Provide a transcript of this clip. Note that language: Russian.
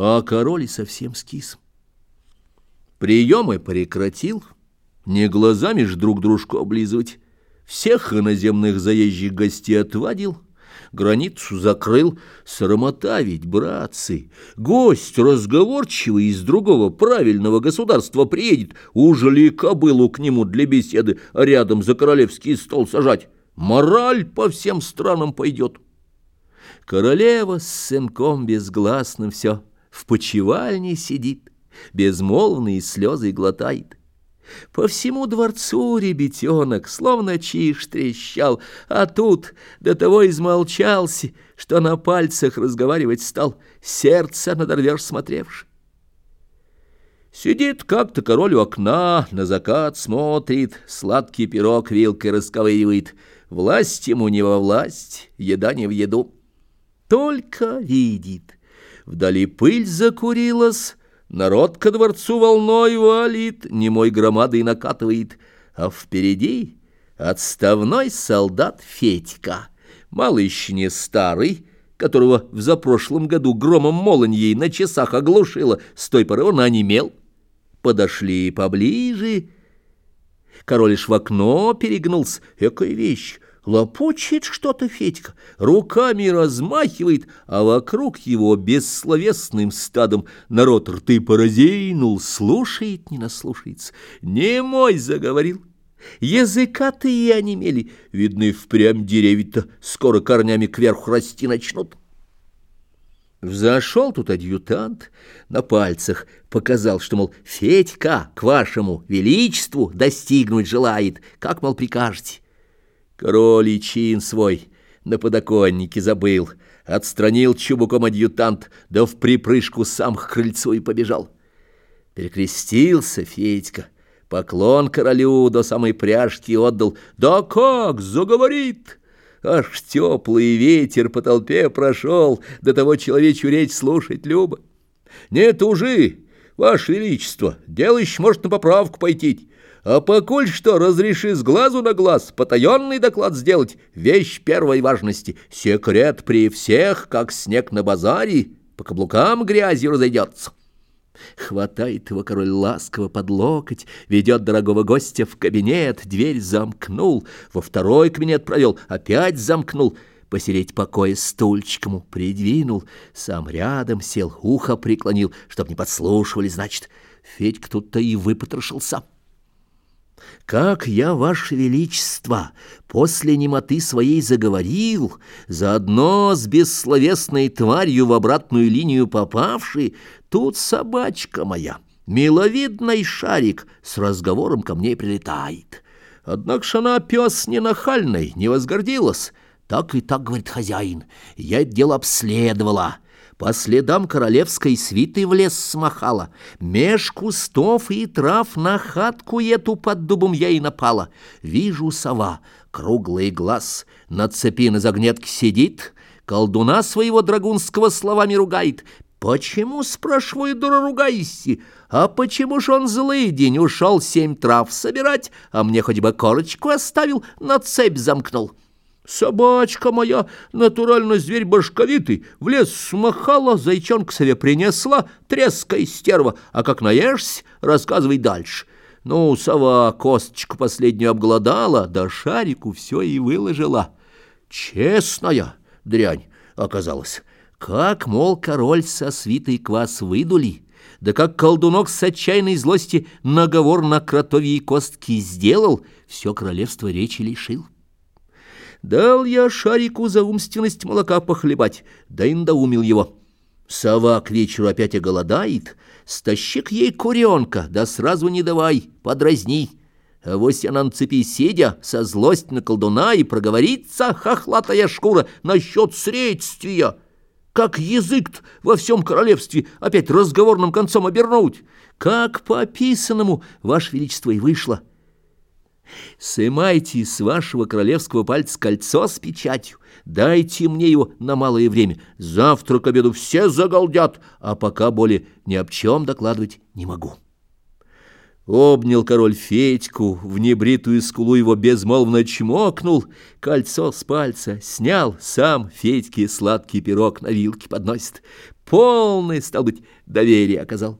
а король и совсем скис. Приемы прекратил, не глазами ж друг дружку облизывать, всех иноземных заезжих гостей отвадил — границу закрыл. Срамота ведь, братцы, гость разговорчивый из другого правильного государства приедет, уже ли кобылу к нему для беседы рядом за королевский стол сажать? Мораль по всем странам пойдет. Королева с сынком безгласным все в почевальне сидит, безмолвные слезы глотает. По всему дворцу ребятенок, словно чиж трещал, а тут до того измолчался, что на пальцах разговаривать стал, сердце надорвешь смотревши. Сидит как-то король у окна, на закат смотрит, сладкий пирог вилкой расковыривает. Власть ему не во власть, еда не в еду. Только видит, вдали пыль закурилась, Народ ко дворцу волной валит, немой громадой накатывает, а впереди отставной солдат Федька, мало не старый, которого в запрошлом году громом молоньей на часах оглушило, с той поры он онемел. Подошли поближе, король лишь в окно перегнулся, экая вещь, Лопочет что-то Федька, руками размахивает, а вокруг его бессловесным стадом народ рты поразейнул, слушает, не наслушается. Не мой заговорил. Языка-то и онемели, видны впрямь деревья-то скоро корнями кверху расти начнут. Взошел тут адъютант, на пальцах показал, что, мол, Федька к вашему величеству достигнуть желает, как, мол, прикажете. Король и чин свой на подоконнике забыл, отстранил чубуком адъютант, да в припрыжку сам к крыльцу и побежал. Перекрестился Федька, поклон королю до самой пряжки отдал. Да как, заговорит! Аж теплый ветер по толпе прошел, до того человечью речь слушать любо. Нет уже, ваше величество, дело еще может на поправку пойти. А покуль что разреши с глазу на глаз потаенный доклад сделать, вещь первой важности, секрет при всех, как снег на базаре, по каблукам грязью разойдется. Хватает его король ласково под локоть, ведет дорогого гостя в кабинет, дверь замкнул, во второй кабинет провел, опять замкнул, посереть покоя стульчиком придвинул, сам рядом сел, ухо преклонил, чтоб не подслушивали, значит. Федька тут-то и выпотрошился. Как я, Ваше Величество, после немоты своей заговорил, заодно с бессловесной тварью в обратную линию попавший, тут собачка моя, миловидный шарик, с разговором ко мне прилетает. Однако ж она пес не нахальный, не возгордилась. Так и так, говорит хозяин, я дело обследовала». По следам королевской свиты в лес смахала, Меж кустов и трав на хатку эту под дубом я и напала. Вижу сова, круглый глаз, на цепи на загнетке сидит, Колдуна своего драгунского словами ругает. «Почему, спрашиваю, дура, ругаешься? А почему ж он злый день ушел семь трав собирать, а мне хоть бы корочку оставил, на цепь замкнул?» Собачка моя, натурально зверь башковитый, в лес смахала, зайчонка себе принесла, треска стерва, а как наешься, рассказывай дальше. Ну, сова косточку последнюю обглодала, да шарику все и выложила. Честная дрянь оказалась. Как, мол, король со свитой квас выдули, да как колдунок с отчаянной злости наговор на кротовьи костки сделал, все королевство речи лишил. Дал я шарику за умственность молока похлебать, да и надоумил его. Сова к вечеру опять оголодает, стащи к ей куренка, да сразу не давай, подразни. А вось она на цепи сидя, со злость на колдуна и проговорится, хохлатая шкура, насчет средствия. Как язык во всем королевстве опять разговорным концом обернуть? Как по описанному, ваше величество, и вышло. Сымайте с вашего королевского пальца кольцо с печатью, дайте мне его на малое время. Завтра к обеду все загалдят, а пока более ни об чем докладывать не могу». Обнял король Федьку, в небритую скулу его безмолвно чмокнул, кольцо с пальца снял, сам Федьке сладкий пирог на вилке подносит. Полный, стал быть, доверие оказал.